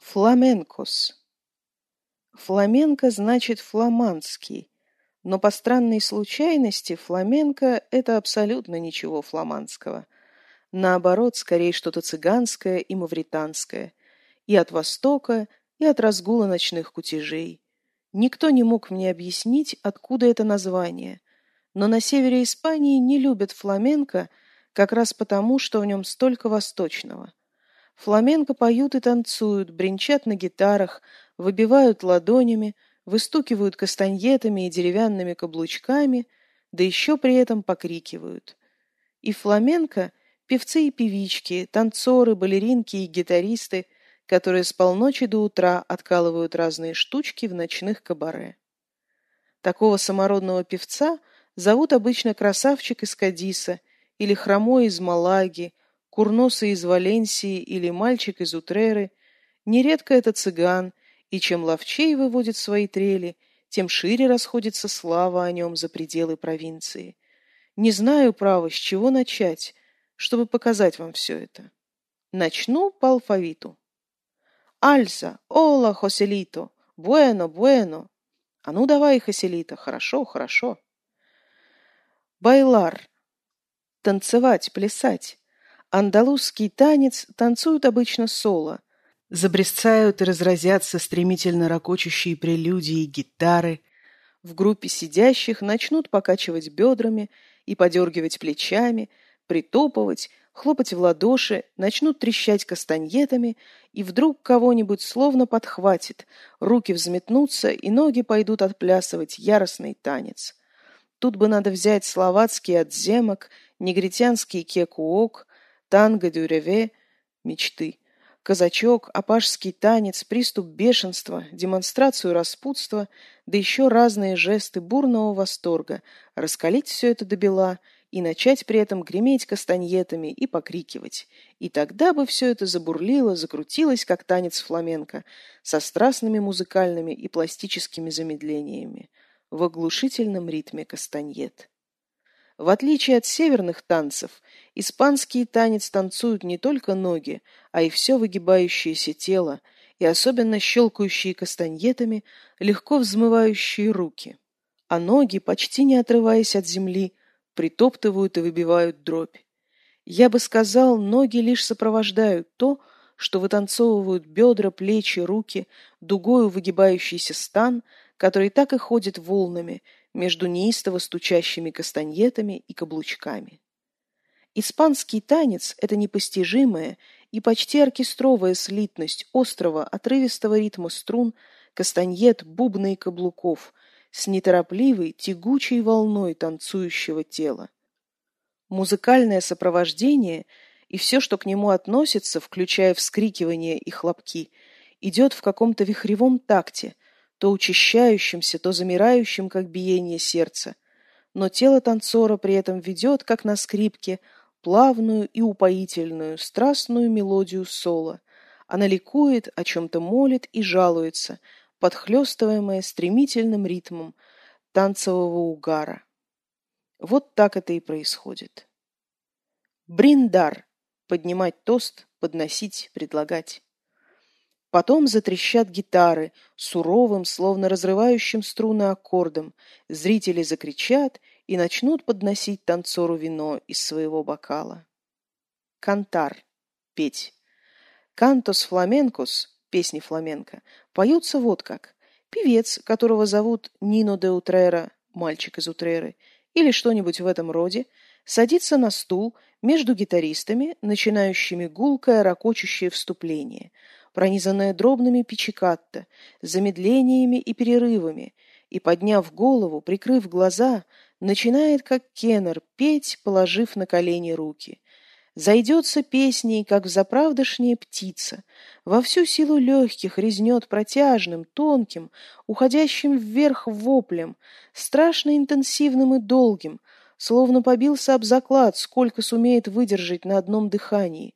Фламенкос. Фламенко значит фламандский, но по странной случайности фламенко – это абсолютно ничего фламандского. Наоборот, скорее что-то цыганское и мавританское. И от Востока, и от разгула ночных кутежей. Никто не мог мне объяснить, откуда это название. Но на севере Испании не любят фламенко как раз потому, что в нем столько восточного – Фламенко поют и танцуют, бренчат на гитарах, выбивают ладонями, выстукивают кастаньетами и деревянными каблучками, да еще при этом покрикивают. И фламенко – певцы и певички, танцоры, балеринки и гитаристы, которые с полночи до утра откалывают разные штучки в ночных кабаре. Такого самородного певца зовут обычно красавчик из Кадиса или хромой из Малаги, курносый из Валенсии или мальчик из Утреры, нередко это цыган, и чем ловчей выводит свои трели, тем шире расходится слава о нем за пределы провинции. Не знаю, право, с чего начать, чтобы показать вам все это. Начну по алфавиту. Альса, ола, Хоселито, буэно, буэно. А ну давай, Хоселито, хорошо, хорошо. Байлар. Танцевать, плясать. Андалузский танец танцуют обычно соло. Забрезцают и разразятся стремительно ракочущие прелюдии гитары. В группе сидящих начнут покачивать бедрами и подергивать плечами, притопывать, хлопать в ладоши, начнут трещать кастаньетами, и вдруг кого-нибудь словно подхватит, руки взметнутся, и ноги пойдут отплясывать яростный танец. Тут бы надо взять словацкий отземок, негритянский кекуок, танго дюреве – мечты, казачок, апашский танец, приступ бешенства, демонстрацию распутства, да еще разные жесты бурного восторга, раскалить все это до бела и начать при этом греметь кастаньетами и покрикивать. И тогда бы все это забурлило, закрутилось, как танец фламенко, со страстными музыкальными и пластическими замедлениями, в оглушительном ритме кастаньет. В отличие от северных танцев, испанский танец танцуют не только ноги, а и все выгибающееся тело, и особенно щелкающие кастаньетами, легко взмывающие руки. А ноги, почти не отрываясь от земли, притоптывают и выбивают дробь. Я бы сказал, ноги лишь сопровождают то, что вытанцовывают бедра, плечи, руки, дугою выгибающийся стан, который так и ходит волнами – между неистово стучащими кастаньетами и каблучками. Испанский танец – это непостижимая и почти оркестровая слитность острого, отрывистого ритма струн, кастаньет, бубна и каблуков с неторопливой, тягучей волной танцующего тела. Музыкальное сопровождение и все, что к нему относится, включая вскрикивания и хлопки, идет в каком-то вихревом такте, то учащающимся, то замирающим, как биение сердца. Но тело танцора при этом ведет, как на скрипке, плавную и упоительную, страстную мелодию соло. Она ликует, о чем-то молит и жалуется, подхлестываемая стремительным ритмом танцевого угара. Вот так это и происходит. Бриндар – поднимать тост, подносить, предлагать. Потом затрещат гитары, суровым, словно разрывающим струны аккордом. Зрители закричат и начнут подносить танцору вино из своего бокала. Cantar. Петь. Cantos flamencos, песни фламенко, поются вот как. Певец, которого зовут Niño de Utrera, мальчик из Утреры, или что-нибудь в этом роде, садится на стул между гитаристами, начинающими гулкое, рокочущее вступление – пронизанная дробными пичикатто, замедлениями и перерывами, и, подняв голову, прикрыв глаза, начинает, как кеннер, петь, положив на колени руки. Зайдется песней, как взаправдошняя птица, во всю силу легких резнет протяжным, тонким, уходящим вверх воплем, страшно интенсивным и долгим, словно побился об заклад, сколько сумеет выдержать на одном дыхании,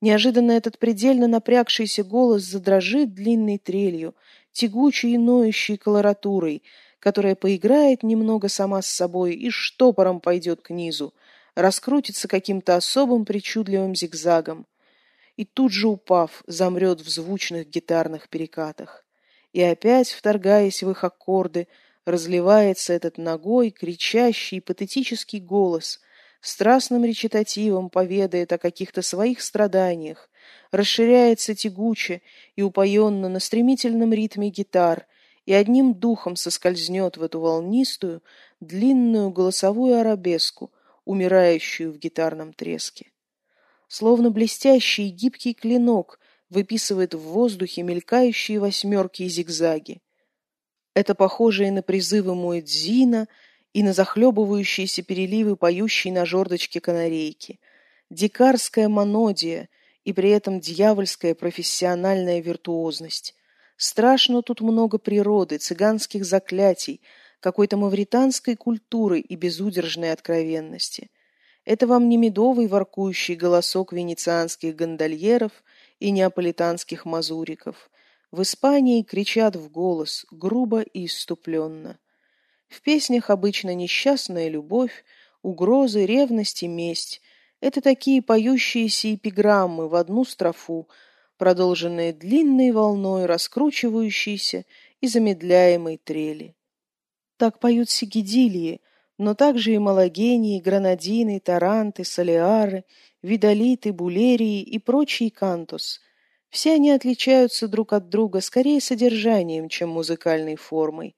Неожиданно этот предельно напрягшийся голос задрожит длинной трелью, тягучей и ноющей колоратурой, которая поиграет немного сама с собой и штопором пойдет к низу, раскрутится каким-то особым причудливым зигзагом. и тут же упав, замрет в звучных гитарных перекатах. И опять, вторгаясь в их аккорды, разливается этот ногой, кричащий, патетический голос, страстным речитативом поведает о каких-то своих страданиях, расширяется тягуче и упоенно на стремительном ритме гитар и одним духом соскользнет в эту волнистую, длинную голосовую арабеску, умирающую в гитарном треске. Словно блестящий и гибкий клинок выписывает в воздухе мелькающие восьмерки и зигзаги. Это похожее на призывы Муэдзина и на захлебывающиеся переливы, поющие на жердочке канарейки. Дикарская монодия и при этом дьявольская профессиональная виртуозность. Страшно тут много природы, цыганских заклятий, какой-то мавританской культуры и безудержной откровенности. Это вам не медовый воркующий голосок венецианских гондольеров и неаполитанских мазуриков. В Испании кричат в голос, грубо и иступленно. В песнях обычно несчастная любовь, угрозы, ревность и месть. Это такие поющиеся эпиграммы в одну строфу, продолженные длинной волной раскручивающейся и замедляемой трели. Так поют сигидилии, но также и малагении, гранадины, таранты, солиары, видолиты, булерии и прочий кантус. Все они отличаются друг от друга скорее содержанием, чем музыкальной формой.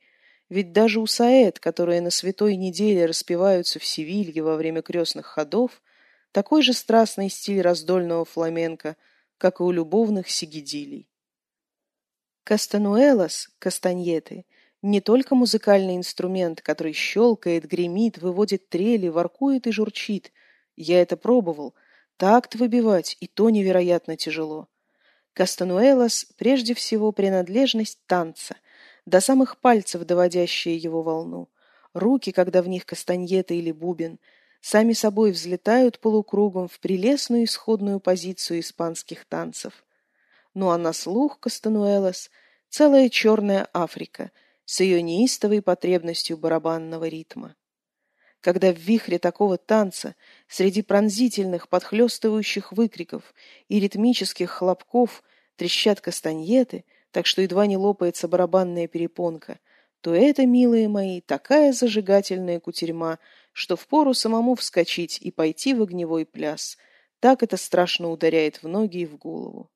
Ведь даже у саэт, которые на святой неделе распеваются в Севилье во время крестных ходов, такой же страстный стиль раздольного фламенко, как и у любовных сигидилий. Кастануэлос, кастаньеты, не только музыкальный инструмент, который щелкает, гремит, выводит трели, воркует и журчит. Я это пробовал. Такт выбивать, и то невероятно тяжело. Кастануэлос прежде всего принадлежность танца, до самых пальцев доводящая его волну. Руки, когда в них кастаньета или бубен, сами собой взлетают полукругом в прелестную исходную позицию испанских танцев. Ну а на слух Кастануэлос — целая черная Африка — с ее неистовой потребностью барабанного ритма. Когда в вихре такого танца, среди пронзительных, подхлестывающих выкриков и ритмических хлопков трещат кастаньеты, так что едва не лопается барабанная перепонка, то это, милые мои, такая зажигательная кутерьма, что впору самому вскочить и пойти в огневой пляс. Так это страшно ударяет в ноги и в голову.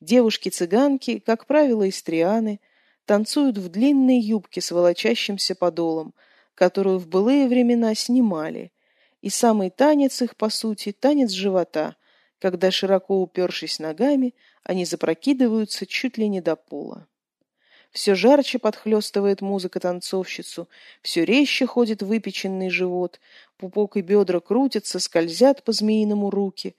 Девушки-цыганки, как правило, истрианы – танцуют в длинной юбке с волочащимся подолом, которую в былые времена снимали, и самый танец их, по сути, танец живота, когда, широко упершись ногами, они запрокидываются чуть ли не до пола. Все жарче подхлестывает музыка танцовщицу, все резче ходит выпеченный живот, пупок и бедра крутятся, скользят по змеиному руки,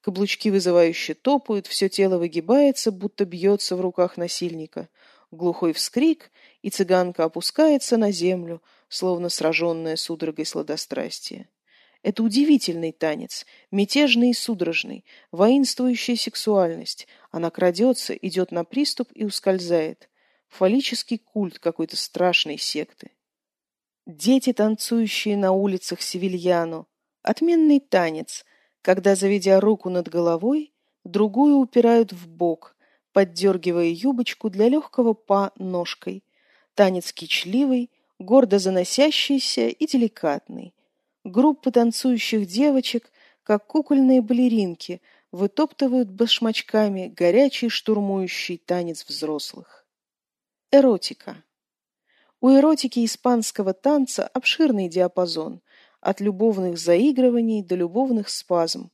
каблучки вызывающе топают, все тело выгибается, будто бьется в руках насильника — Глухой вскрик, и цыганка опускается на землю, словно сраженная судорогой сладострастия. Это удивительный танец, мятежный и судорожный, воинствующая сексуальность. Она крадется, идет на приступ и ускользает. Фаллический культ какой-то страшной секты. Дети, танцующие на улицах Севильяну. Отменный танец, когда, заведя руку над головой, другую упирают в бок, поддергивая юбочку для легкого па ножкой. Танец кичливый, гордо заносящийся и деликатный. Группы танцующих девочек, как кукольные балеринки, вытоптывают башмачками горячий штурмующий танец взрослых. Эротика. У эротики испанского танца обширный диапазон, от любовных заигрываний до любовных спазм.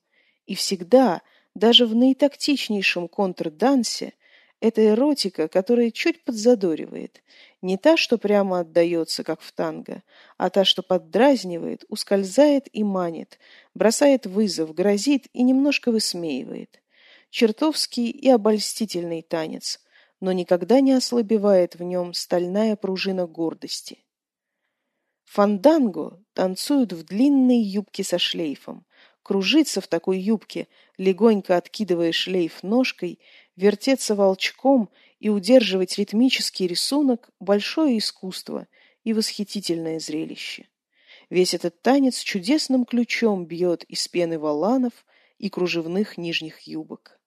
И всегда – даже в наитактичнейшем контрдансе это эротика, которая чуть подзадоривает. Не та, что прямо отдается, как в танго, а та, что поддразнивает, ускользает и манит, бросает вызов, грозит и немножко высмеивает. Чертовский и обольстительный танец, но никогда не ослабевает в нем стальная пружина гордости. Фанданго танцуют в длинной юбке со шлейфом, кружиться в такой юбке, легонько откидывая шлейф ножкой, вертеться волчком и удерживать ритмический рисунок – большое искусство и восхитительное зрелище. Весь этот танец чудесным ключом бьет из пены валанов и кружевных нижних юбок.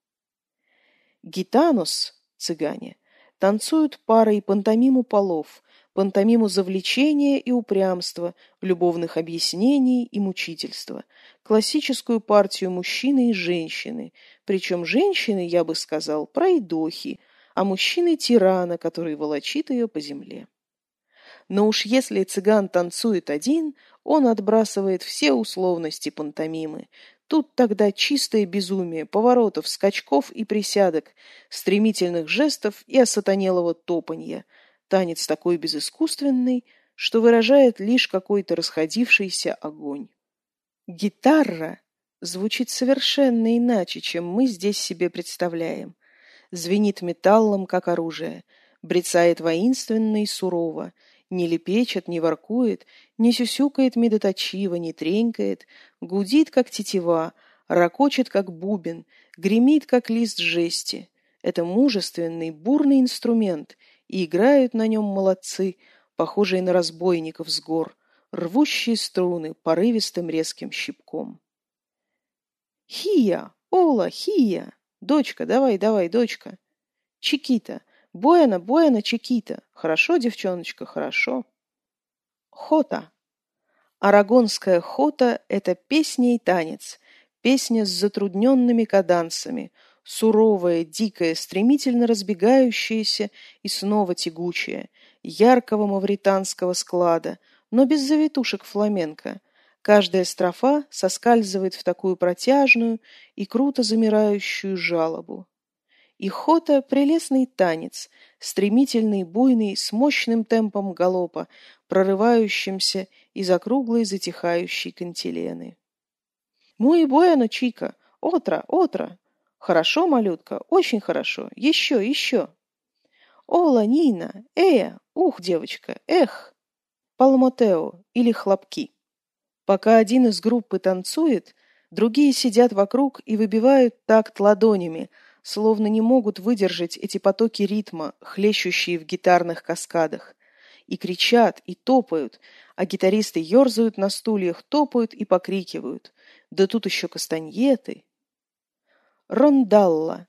Гитанус, цыгане, танцуют парой пантомиму полов, пантомиму завлечения и упрямства, любовных объяснений и мучительства, классическую партию мужчины и женщины, причем женщины, я бы сказал, пройдохи, а мужчины тирана, который волочит ее по земле. Но уж если цыган танцует один, он отбрасывает все условности пантомимы. Тут тогда чистое безумие поворотов, скачков и присядок, стремительных жестов и осатанелого топанья. Танец такой безыскусственный, что выражает лишь какой-то расходившийся огонь. Гитара звучит совершенно иначе, чем мы здесь себе представляем. Звенит металлом, как оружие, брецает воинственно и сурово, не лепечет, не воркует, не сюсюкает медоточиво, не тренькает, гудит, как тетива, ракочет, как бубен, гремит, как лист жести. Это мужественный, бурный инструмент, и играют на нем молодцы, похожие на разбойников с гор, рвущие струны порывистым резким щипком. «Хия! Ола! Хия! Дочка, давай, давай, дочка!» «Чикита! Буэна, Буэна, Чикита. Хорошо, девчоночка, хорошо. Хота. Арагонская хота – это песня и танец, песня с затрудненными кадансами, суровая, дикая, стремительно разбегающаяся и снова тягучая, яркого мавританского склада, но без завитушек фламенко. Каждая строфа соскальзывает в такую протяжную и круто замирающую жалобу. И хота — прелестный танец, стремительный, буйный, с мощным темпом галопа, прорывающимся из округлой затихающей кантилены. «Муи буэно, Чика! Отра, отра! Хорошо, малютка, очень хорошо! Еще, еще!» «Ола, Нина! Эя! Ух, девочка! Эх!» Палмотео или хлопки. Пока один из группы танцует, другие сидят вокруг и выбивают такт ладонями, словно не могут выдержать эти потоки ритма, хлещущие в гитарных каскадах. И кричат, и топают, а гитаристы ерзают на стульях, топают и покрикивают. Да тут еще кастаньеты. Рондалла.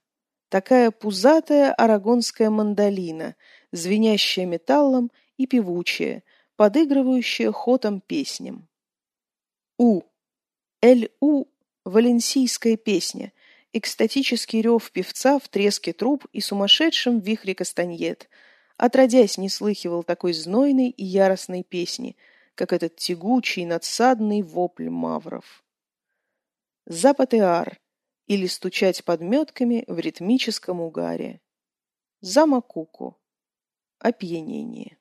Такая пузатая арагонская мандолина, звенящая металлом и певучая, подыгрывающая хотом песням. У. Эль-У – валенсийская песня – экстатический рев певца в треске труб и сумасшедшем вихре кастаньет. Отродясь не слыхивал такой знойной и яростной песни, как этот тягучий, надсадный вопль мавров. Запатеар или стучать подметками в ритмическом угаре. Замакуку. Опьянение.